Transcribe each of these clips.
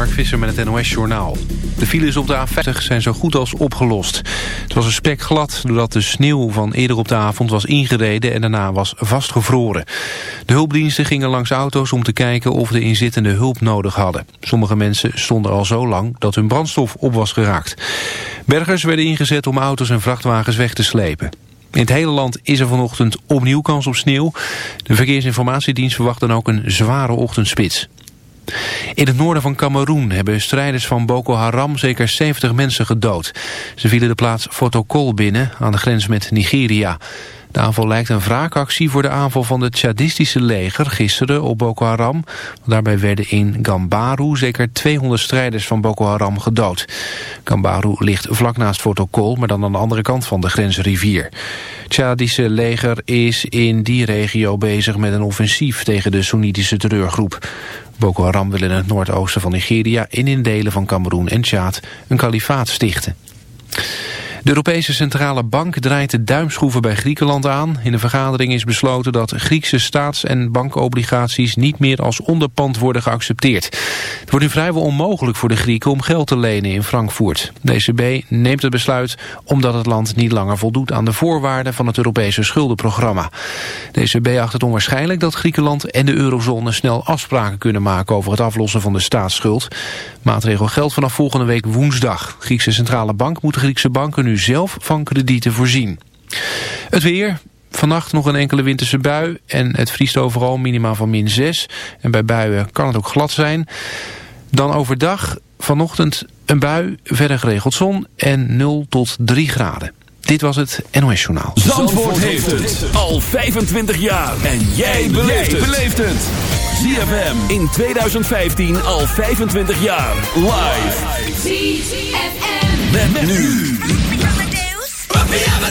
Mark Visser met het NOS-journaal. De files op de A50 zijn zo goed als opgelost. Het was een spek glad doordat de sneeuw van eerder op de avond was ingereden en daarna was vastgevroren. De hulpdiensten gingen langs auto's om te kijken of de inzittenden hulp nodig hadden. Sommige mensen stonden al zo lang dat hun brandstof op was geraakt. Bergers werden ingezet om auto's en vrachtwagens weg te slepen. In het hele land is er vanochtend opnieuw kans op sneeuw. De Verkeersinformatiedienst verwacht dan ook een zware ochtendspits. In het noorden van Cameroen hebben strijders van Boko Haram zeker 70 mensen gedood. Ze vielen de plaats Fotokol binnen aan de grens met Nigeria. De aanval lijkt een wraakactie voor de aanval van het Tjadistische leger gisteren op Boko Haram. Daarbij werden in Gambaru zeker 200 strijders van Boko Haram gedood. Gambaru ligt vlak naast Fotokol, maar dan aan de andere kant van de grensrivier. Het leger is in die regio bezig met een offensief tegen de Soenitische terreurgroep. Boko Haram wil in het noordoosten van Nigeria en in delen van Cameroen en Tjaad een kalifaat stichten. De Europese Centrale Bank draait de duimschroeven bij Griekenland aan. In een vergadering is besloten dat Griekse staats- en bankobligaties niet meer als onderpand worden geaccepteerd. Het wordt nu vrijwel onmogelijk voor de Grieken om geld te lenen in Frankfurt. De ECB neemt het besluit omdat het land niet langer voldoet aan de voorwaarden van het Europese schuldenprogramma. De ECB acht het onwaarschijnlijk dat Griekenland en de eurozone snel afspraken kunnen maken over het aflossen van de staatsschuld. Maatregel geldt vanaf volgende week woensdag. Griekse Centrale Bank moet de Griekse banken nu zelf van kredieten voorzien. Het weer, Vannacht nog een enkele winterse bui en het vriest overal minimaal van min 6. En bij buien kan het ook glad zijn. Dan overdag vanochtend een bui, verder geregeld zon en 0 tot 3 graden. Dit was het NOS Journaal. Zandvoort, heeft het al 25 jaar. En jij beleeft het. ZFM in 2015 al 25 jaar. Live. ZFM. Met, nu. In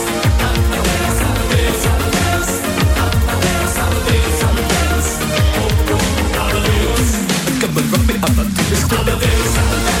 rub it up until it's all of this.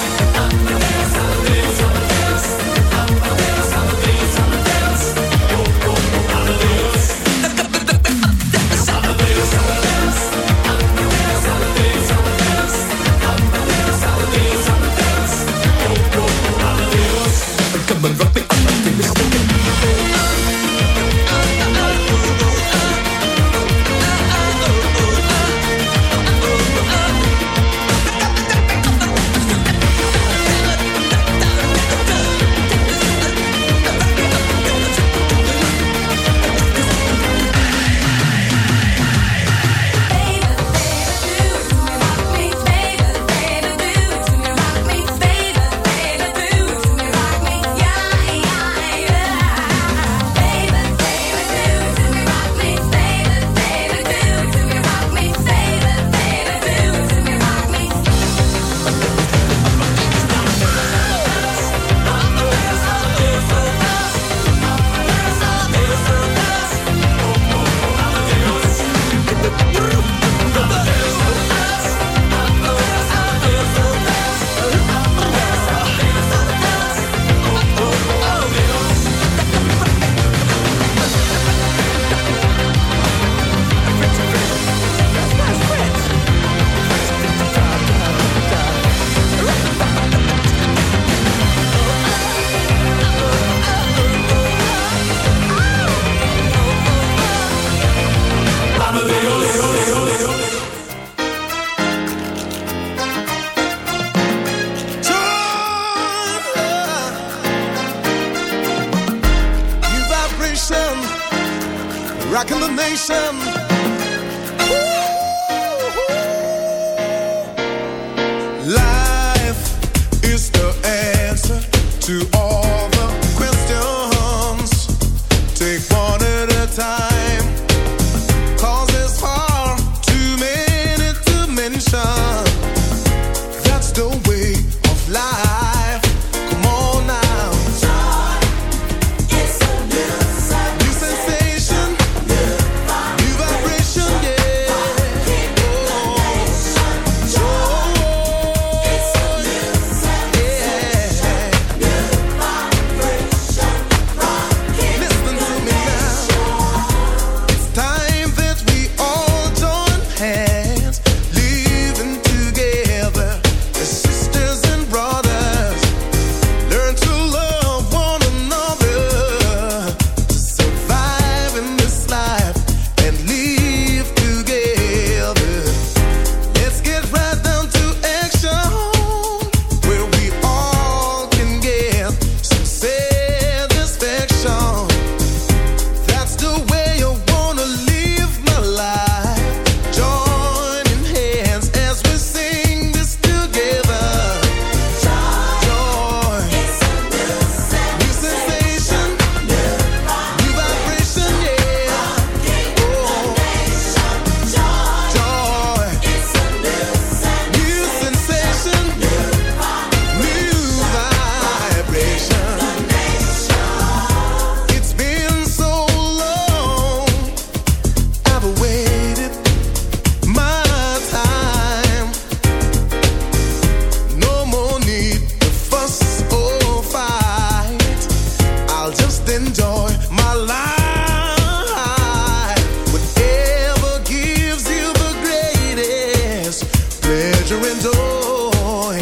pleasure and joy.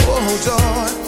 Oh, joy.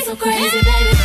think crazy, baby.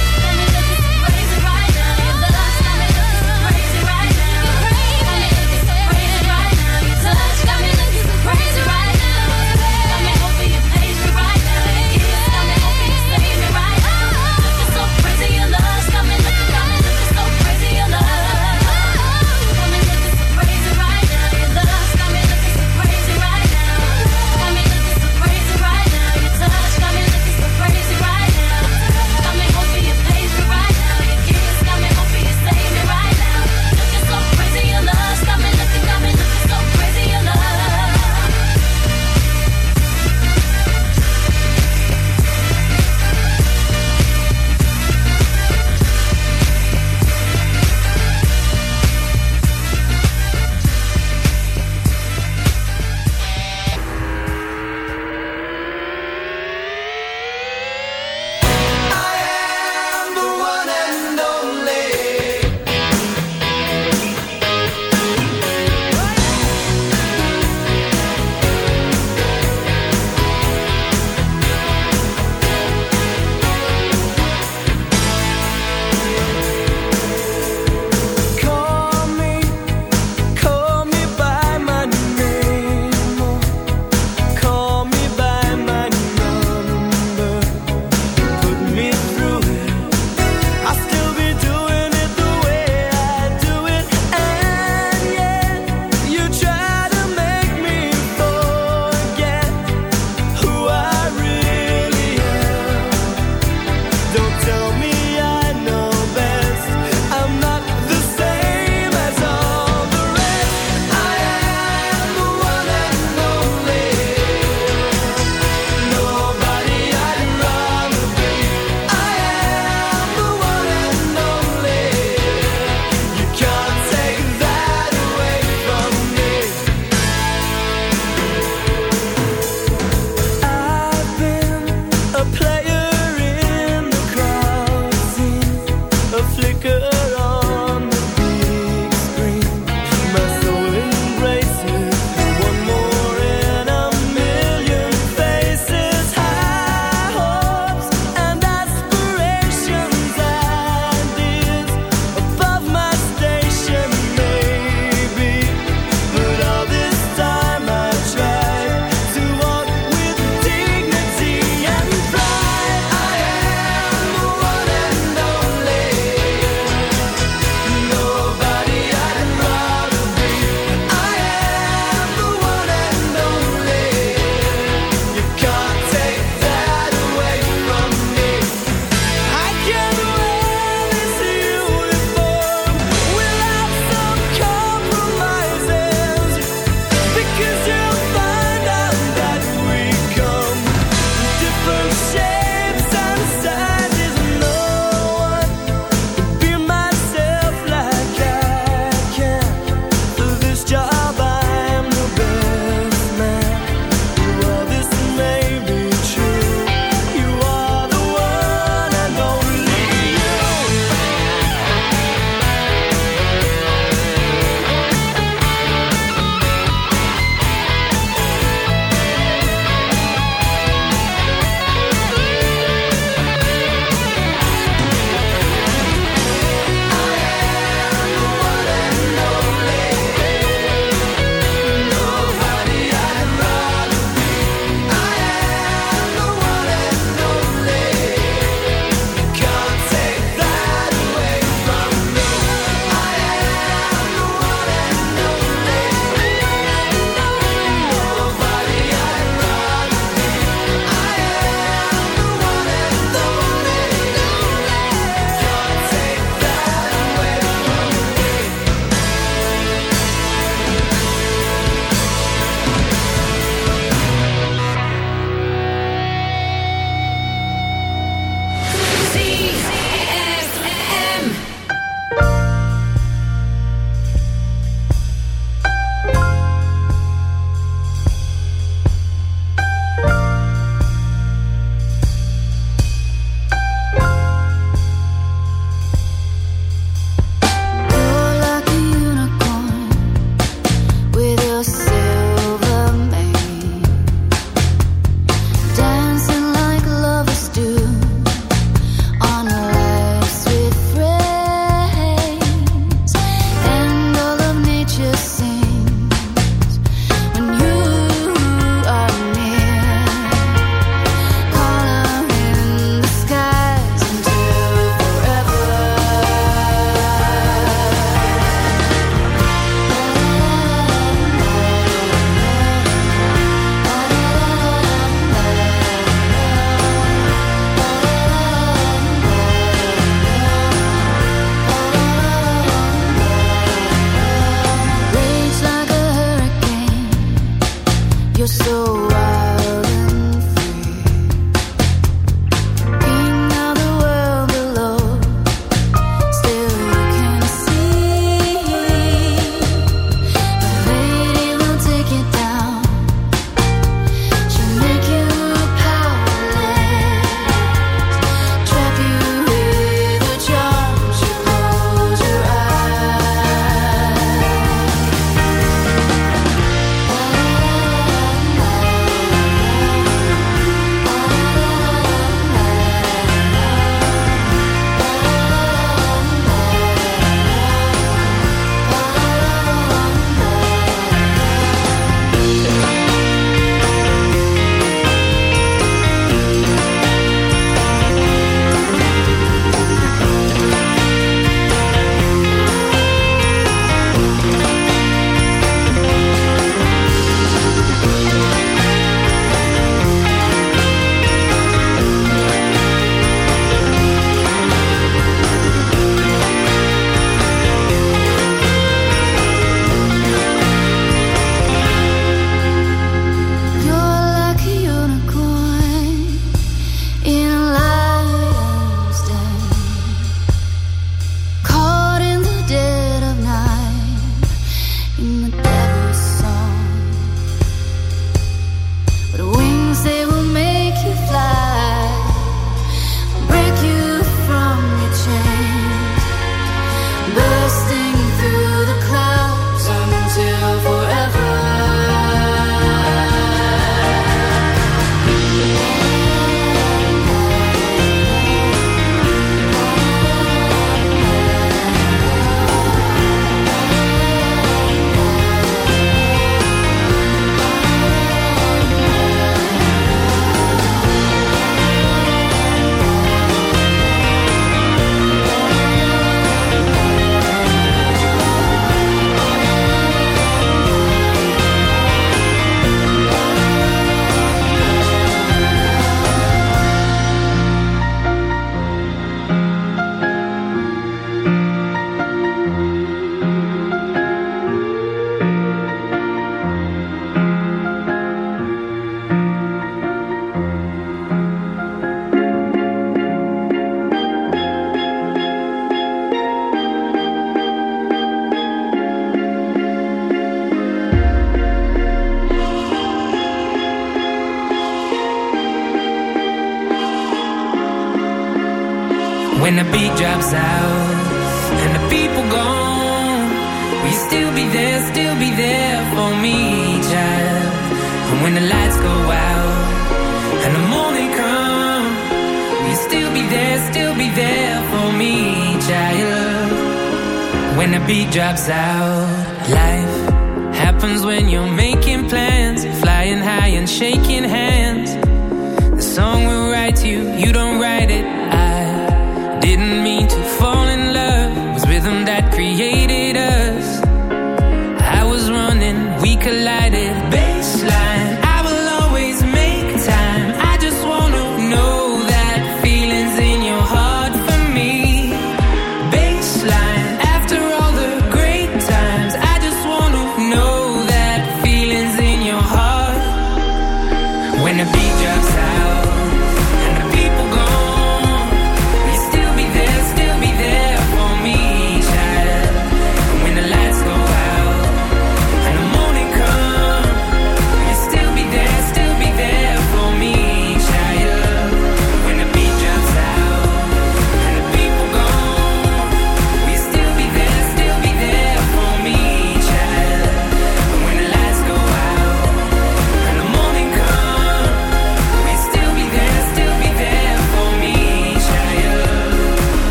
heartbeat drops out. Life happens when you're making plans, flying high and shaking hands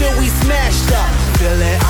Till we smashed up, feeling alright,